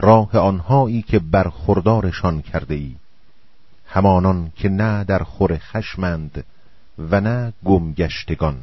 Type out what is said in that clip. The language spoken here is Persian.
راه آنهایی که برخوردارشان کرده ای همانان که نه در خور خشمند و نه گمگشتگان.